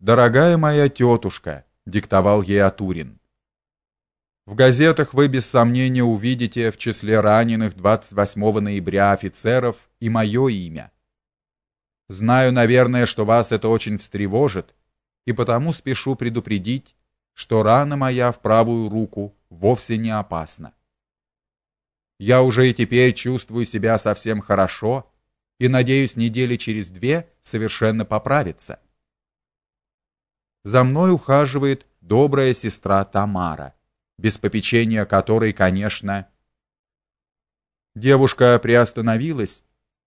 Дорогая моя тетушка, диктовал ей Атурин. В газетах вы без сомнения увидите в числе раненых 28 ноября офицеров и мое имя. Знаю, наверное, что вас это очень встревожит, и потому спешу предупредить, что рана моя в правую руку вовсе не опасна. Я уже и теперь чувствую себя совсем хорошо и надеюсь недели через две совершенно поправиться. За мной ухаживает добрая сестра Тамара, без попечения которой, конечно, Девушка приостановилась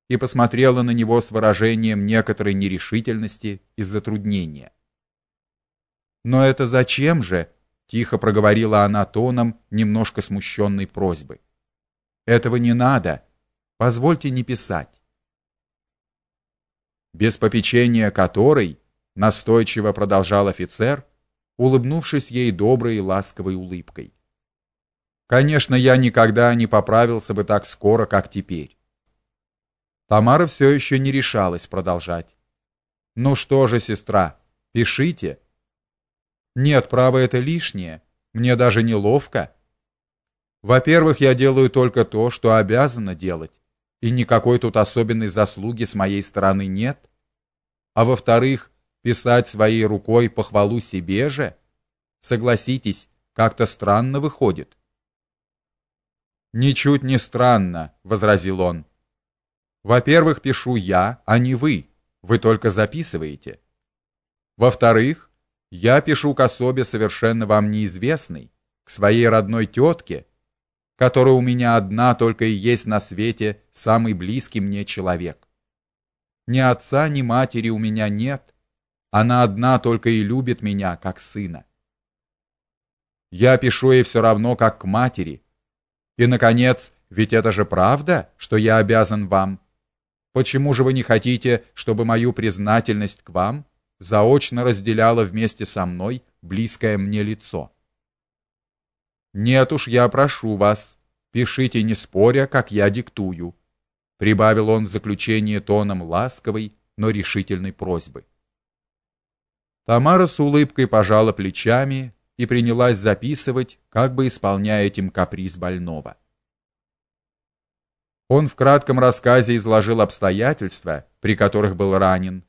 и посмотрела на него с выражением некоторой нерешительности и затруднения. Но это зачем же? тихо проговорила она тоном немножко смущенной просьбы. Этого не надо. Позвольте не писать. Без попечения которой, настойчиво продолжал офицер, улыбнувшись ей доброй и ласковой улыбкой. Конечно, я никогда не поправился бы так скоро, как теперь. Тамара все еще не решалась продолжать. Ну что же, сестра, пишите. Нет, право это лишнее. Мне даже неловко. Во-первых, я делаю только то, что обязана делать, и никакой тут особенной заслуги с моей стороны нет. А во-вторых, писать своей рукой похвалу себе же, согласитесь, как-то странно выходит. Ничуть не странно, возразил он. Во-первых, пишу я, а не вы. Вы только записываете. Во-вторых, я пишу к особе совершенно вам неизвестной, к своей родной тетке, которая у меня одна только и есть на свете самый близкий мне человек. Ни отца, ни матери у меня нет. Она одна только и любит меня как сына. Я пишу ей все равно как к матери. И наконец, ведь это же правда, что я обязан вам. Почему же вы не хотите, чтобы мою признательность к вам заочно разделяло вместе со мной близкое мне лицо? Нет уж, я прошу вас, пишите не споря, как я диктую, прибавил он в заключение тоном ласковой, но решительной просьбы. Тамара с улыбкой пожала плечами и принялась записывать, как бы исполняя этим каприз больного. Он в кратком рассказе изложил обстоятельства, при которых был ранен,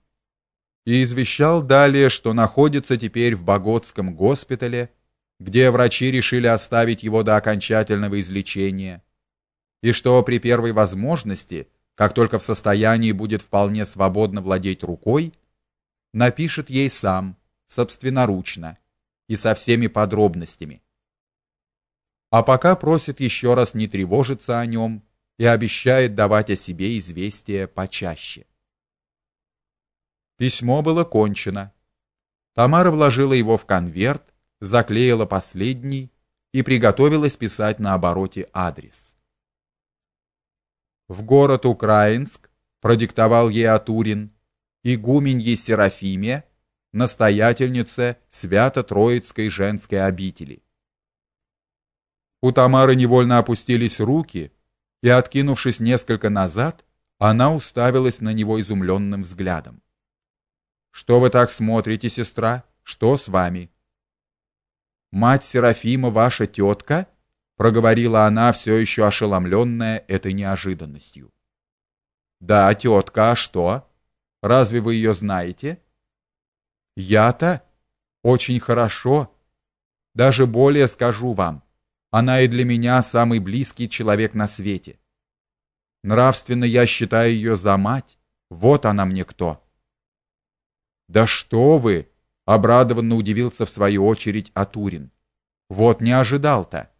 и извещал далее, что находится теперь в Боготском госпитале где врачи решили оставить его до окончательного излечения, и что при первой возможности, как только в состоянии будет вполне свободно владеть рукой, напишет ей сам, собственноручно и со всеми подробностями. А пока просит еще раз не тревожиться о нем и обещает давать о себе известия почаще. Письмо было кончено. Тамара вложила его в конверт заклеила последний и приготовилась писать на обороте адрес. В город Украинск продиктовал ей Атурин игуменье Серафиме, настоятельнице Свято-Троицкой женской обители. У Тамары невольно опустились руки, и откинувшись несколько назад, она уставилась на него изумленным взглядом. Что вы так смотрите, сестра? Что с вами? Мать Серафима ваша тетка?» проговорила она все еще ошеломленная этой неожиданностью. Да, тетка, а что? Разве вы ее знаете? Я-то очень хорошо. Даже более скажу вам, она и для меня самый близкий человек на свете. Нравственно я считаю ее за мать. Вот она мне кто. Да что вы, обрадованно удивился в свою очередь Атурин. Вот не ожидал-то.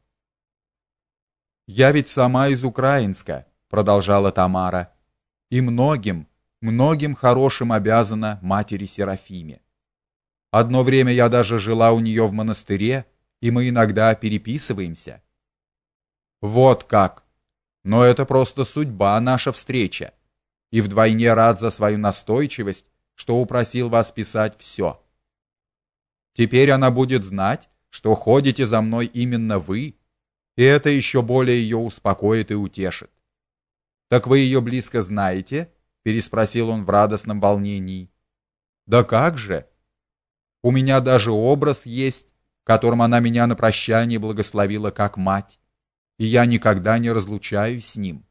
Я ведь сама из Украинска, продолжала Тамара, и многим, многим хорошим обязана матери Серафиме. Одно время я даже жила у нее в монастыре, и мы иногда переписываемся. Вот как. Но это просто судьба наша встреча. И вдвойне рад за свою настойчивость, что упросил вас писать все. Теперь она будет знать, что ходите за мной именно вы, и это еще более ее успокоит и утешит. Так вы ее близко знаете? Переспросил он в радостном волнении. Да как же? У меня даже образ есть, которым она меня на прощание благословила как мать, и я никогда не разлучаюсь с ним.